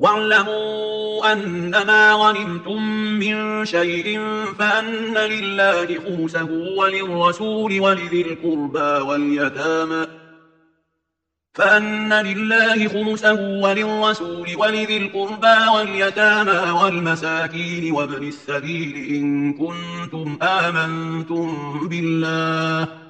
واعلموا أنما غنمتم من شيء فأن لله خمسه وللرسول ولذي القربى واليتامى فأن لله خمسه وللرسول ولذي القربى واليتامى والمساكين وابن السبيل إن كنتم آمنتم بالله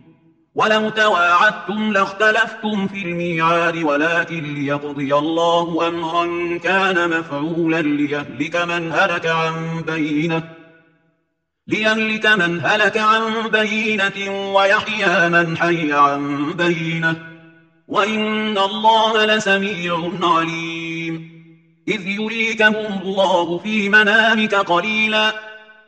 ولو تواعدتم لاختلفتم في الميعاد ولكن ليقضي الله أمرا كان مفعولا ليهلك من هلك عن بينة ليهلك من هلك عن بينة ويحيى من حي عن بينة. وإن الله لسميع عليم. إذ يريكهم الله في منامك قليلاً.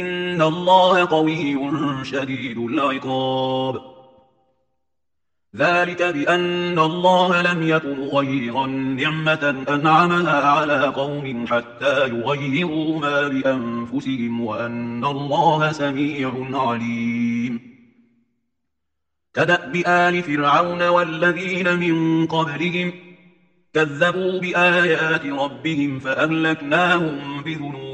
إن الله قوي شديد العقاب ذلك بأن الله لم يكن غير نعمة أنعمها على قوم حتى يغيروا ما بأنفسهم وأن الله سميع عليم كدأ بآل فرعون والذين من قبلهم كذبوا بآيات ربهم فأهلكناهم بذنوبهم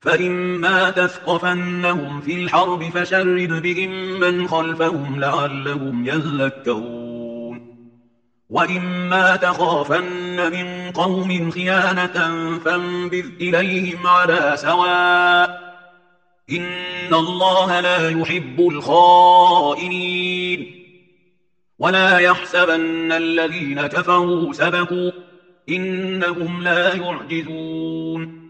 فإما تثقفنهم في الحرب فشرد بهم من خلفهم لعلهم يذكرون وإما تخافن من قوم خيانة فانبذ إليهم على سواء إن الله لا يحب الخائنين ولا يحسبن الذين كفروا سبقوا إنهم لا يعجزون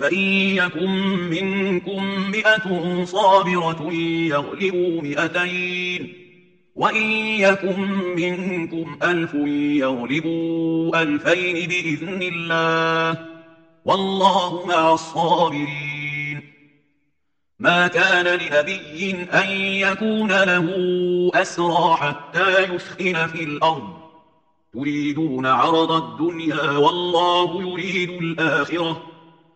فإن يكن منكم مئة صابرة يغلبوا مئتين وإن يكن منكم ألف يغلبوا ألفين بإذن الله والله مع الصابرين ما كان لنبي أن يكون له أسرى حتى يُثْخِنَ في الأرض تريدون عرض الدنيا والله يريد الآخرة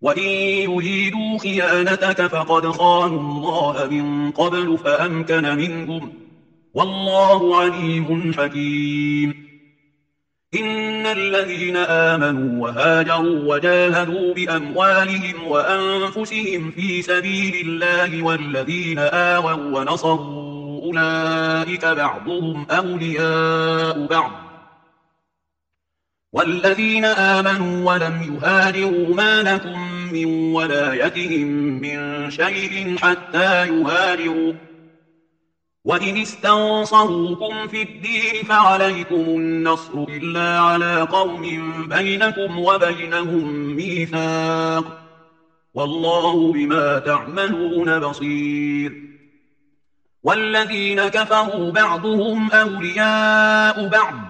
وَإِن يُرِيدُوا خِيَانَتَكَ فَقَدْ خَانُوا اللَّهَ مِن قَبْلُ فَأَمْكَنَ مِنْهُمْ وَاللَّهُ عَلِيمٌ حَكِيمٌ. إن الذين آمنوا وهاجروا وجاهدوا بأموالهم وأنفسهم في سبيل الله والذين آووا ونصروا أولئك بعضهم أولياء بعض والذين آمنوا ولم يهاجروا ما لكم من ولايتهم من شيء حتى يهاجروا. وإن استنصروكم في الدين فعليكم النصر إلا على قوم بينكم وبينهم ميثاق. والله بما تعملون بصير. والذين كفروا بعضهم أولياء بعض.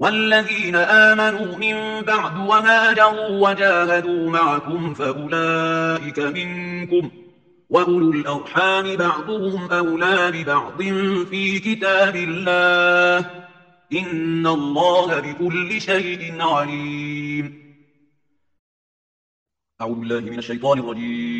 والذين آمنوا من بعد وهاجروا وجاهدوا معكم فأولئك منكم وأولو الأرحام بعضهم أولى ببعض في كتاب الله إن الله بكل شيء عليم. أعوذ بالله من الشيطان الرجيم.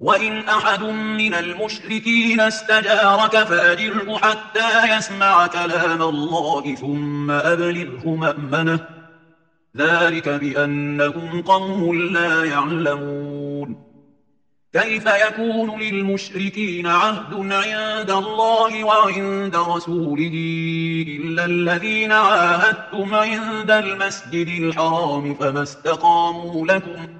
وَإِنْ أَحَدٌ مِّنَ الْمُشْرِكِينَ اسْتَجَارَكَ فَأَجِرْهُ حَتَّى يَسْمَعَ كَلَامَ اللَّهِ ثُمَّ أَبْلِغْهُ مَأْمَنَهُ ذَلِكَ بِأَنَّهُمْ قَوْمٌ لَا يَعْلَمُونَ. كيف يكون للمشركين عهد عند الله وعند رسوله إلا الذين عاهدتم عند المسجد الحرام فما استقاموا لكم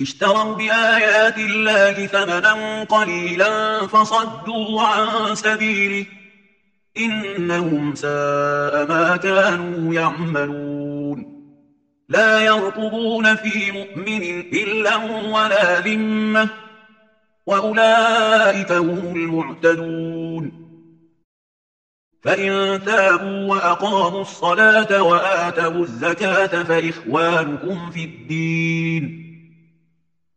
اشتروا بآيات الله ثمنا قليلا فصدوا عن سبيله إنهم ساء ما كانوا يعملون. لا يرقبون في مؤمن إلا ولا ذمة وأولئك هم المعتدون. فإن تابوا وأقاموا الصلاة وآتوا الزكاة فإخوانكم في الدين.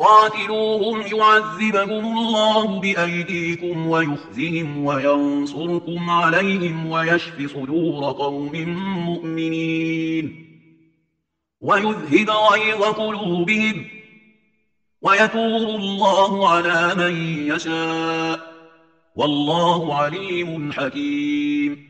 قاتلوهم يعذبهم الله بأيديكم ويخزهم وينصركم عليهم ويشف صدور قوم مؤمنين ويذهب غيظ قلوبهم ويتور الله على من يشاء والله عليم حكيم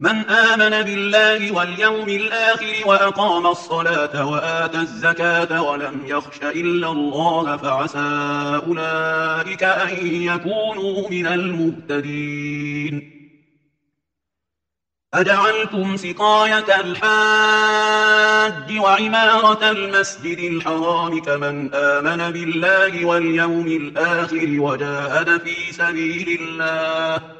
من آمن بالله واليوم الآخر وأقام الصلاة وآت الزكاة ولم يخش إلا الله فعسى أولئك أن يكونوا من المهتدين. أجعلتم سقاية الحاج وعمارة المسجد الحرام كمن آمن بالله واليوم الآخر وجاهد في سبيل الله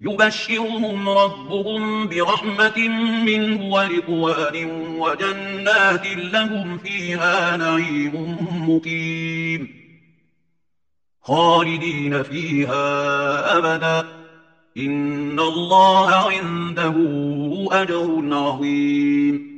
يبشرهم ربهم برحمة منه ورقوان وجنات لهم فيها نعيم مقيم. خالدين فيها أبدا. إن الله عنده أجر عظيم.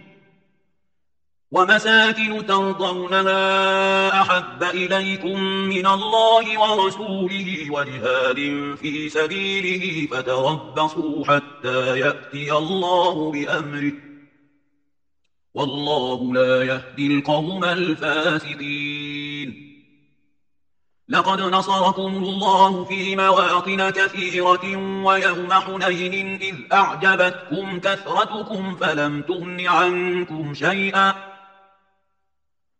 ومساكن ترضونها أحب إليكم من الله ورسوله وجهاد في سبيله فتربصوا حتى يأتي الله بأمره. والله لا يهدي القوم الفاسدين لقد نصركم الله في مواطن كثيرة ويوم حنين إذ أعجبتكم كثرتكم فلم تغن عنكم شيئا.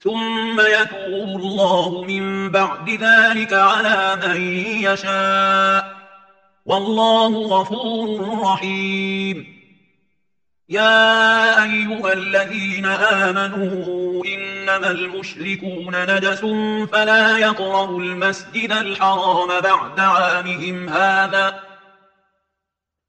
ثم يتوب الله من بعد ذلك على من يشاء. والله غفور رحيم. يا أيها الذين آمنوا إنما المشركون ندس فلا يقرأوا المسجد الحرام بعد عامهم هذا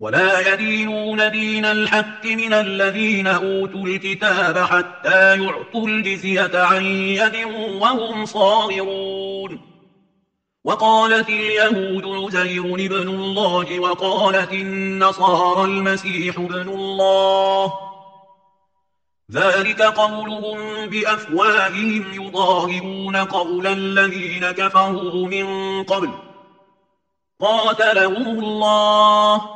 ولا يدينون دين الحق من الذين أوتوا الكتاب حتى يعطوا الجزية عن يد وهم صاغرون. وقالت اليهود عزير بن الله وقالت النصارى المسيح بن الله. ذلك قولهم بأفواههم يضاهرون قول الذين كفروا من قبل. قاتلهم الله.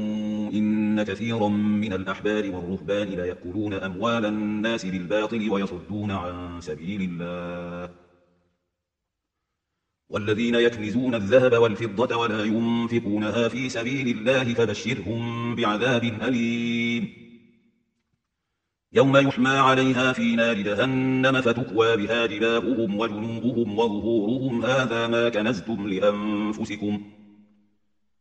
إن كثيرا من الأحبار والرهبان ليأكلون أموال الناس بالباطل ويصدون عن سبيل الله. والذين يكنزون الذهب والفضة ولا ينفقونها في سبيل الله فبشرهم بعذاب أليم. يوم يحمى عليها في نار جهنم فتكوى بها جبابهم وجنوبهم وظهورهم. هذا ما كنزتم لأنفسكم.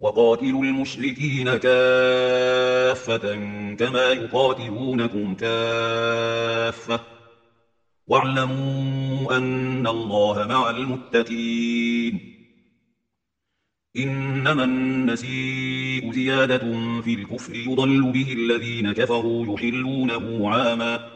وقاتلوا المشركين كافة كما يقاتلونكم كافة. واعلموا أن الله مع المتقين. إنما النسيء زيادة في الكفر يضل به الذين كفروا يحلونه عاماً.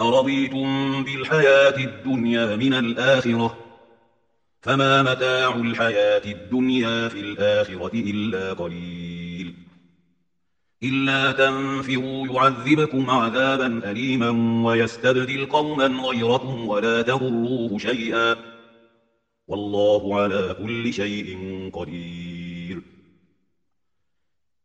أرضيتم بالحياة الدنيا من الآخرة؟ فما متاع الحياة الدنيا في الآخرة إلا قليل. إلا تنفروا يعذبكم عذابا أليما ويستبدل قوما غيركم ولا تغروه شيئا. والله على كل شيء قدير.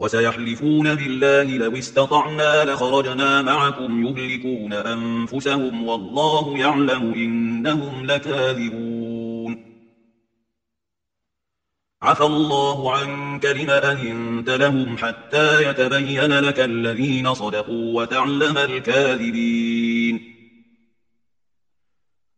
وسيحلفون بالله لو استطعنا لخرجنا معكم يهلكون أنفسهم والله يعلم إنهم لكاذبون. عفى الله عنك لما أهنت لهم حتى يتبين لك الذين صدقوا وتعلم الكاذبين.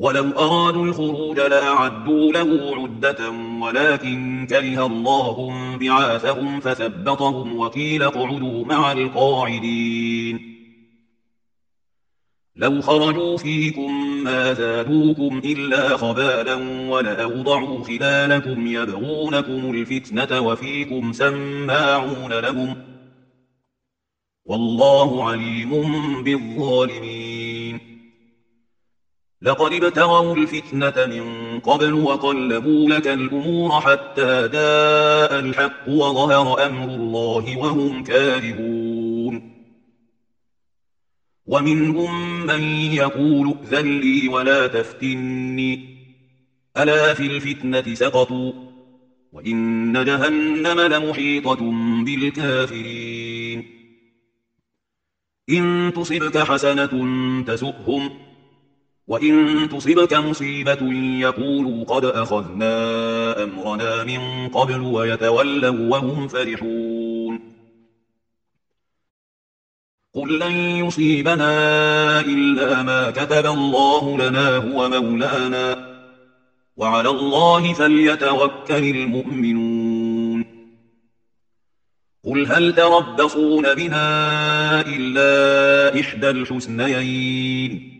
ولو أرادوا الخروج لأعدوا له عدة ولكن كره الله بعاثهم فثبطهم وقيل قعدوا مع القاعدين. لو خرجوا فيكم ما زادوكم إلا خبالا ولأوضعوا خلالكم يبغونكم الفتنة وفيكم سماعون لهم والله عليم بالظالمين. لقد ابتغوا الفتنة من قبل وقلبوا لك الأمور حتى داء الحق وظهر أمر الله وهم كارهون. ومنهم من يقول اذلي ولا تفتني. ألا في الفتنة سقطوا؟ وإن جهنم لمحيطة بالكافرين. إن تصبك حسنة تسؤهم وَإِن تُصِبْكَ مُصِيبَةٌ يَقُولُوا قَدْ أَخَذْنَا أَمْرَنَا مِنْ قَبْلُ وَيَتَوَلَّوْا وَهُمْ فَرِحُونَ قُل لَّن يُصِيبَنَا إِلَّا مَا كَتَبَ اللَّهُ لَنَا هُوَ مَوْلَانَا وَعَلَى اللَّهِ فَلْيَتَوَكَّلِ الْمُؤْمِنُونَ قُلْ هَلْ تَرَبَّصُونَ بِنَا إِلَّا إِحْدَى الْحُسْنَيَيْنِ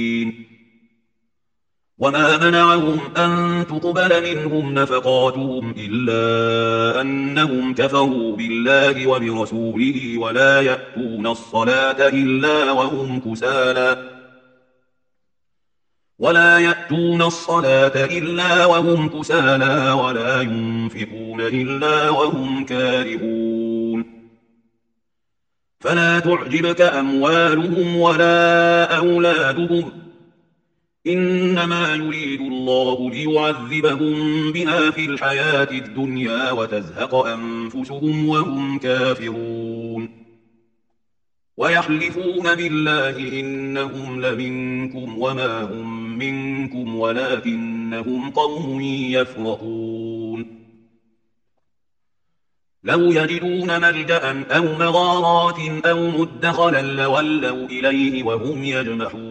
وما منعهم أن تقبل منهم نفقاتهم إلا أنهم كفروا بالله وبرسوله ولا يأتون الصلاة إلا وهم كسالا ولا يأتون الصلاة إلا وهم كسالا ولا ينفقون إلا وهم كارهون. فلا تعجبك أموالهم ولا أولادهم. إنما يريد الله ليعذبهم بها في الحياة الدنيا وتزهق أنفسهم وهم كافرون. ويحلفون بالله إنهم لمنكم وما هم منكم ولكنهم قوم يفرحون. لو يجدون ملجأ أو مغارات أو مدخلا لولوا إليه وهم يجمحون.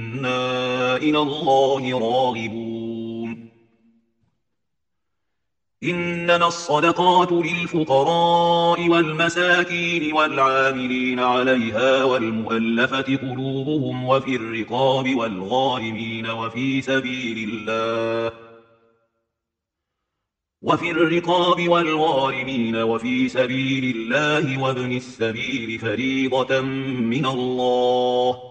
إنا إلى الله راغبون إنما الصدقات للفقراء والمساكين والعاملين عليها والمؤلفة قلوبهم وفي الرقاب والغارمين وفي سبيل الله وفي الرقاب والغارمين وفي سبيل الله وابن السبيل فريضة من الله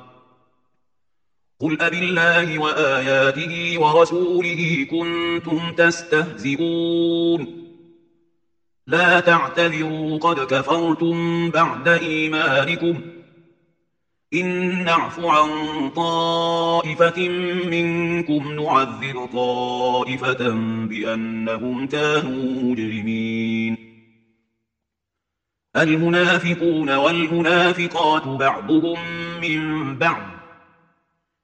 قل أب الله وآياته ورسوله كنتم تستهزئون. لا تعتذروا قد كفرتم بعد إيمانكم. إن نعف عن طائفة منكم نعذر طائفة بأنهم كانوا مجرمين. المنافقون والمنافقات بعضهم من بعض.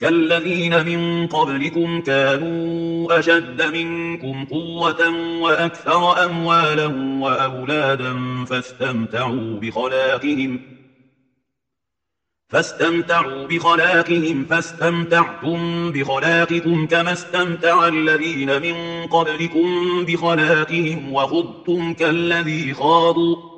كالذين من قبلكم كانوا أشد منكم قوة وأكثر أموالا وأولادا فاستمتعوا بخلاقهم فاستمتعوا بخلاقهم فاستمتعتم بخلاقكم كما استمتع الذين من قبلكم بخلاقهم وخدتم كالذي خاضوا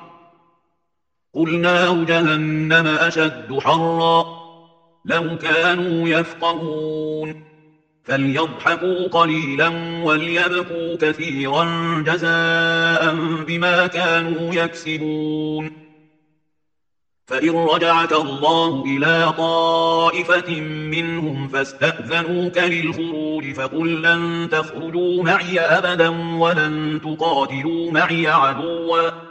قل نار جهنم أشد حرا لو كانوا يفقهون فليضحكوا قليلا وليبقوا كثيرا جزاء بما كانوا يكسبون فإن رجعك الله إلى طائفة منهم فاستأذنوك للخروج فقل لن تخرجوا معي أبدا ولن تقاتلوا معي عدواً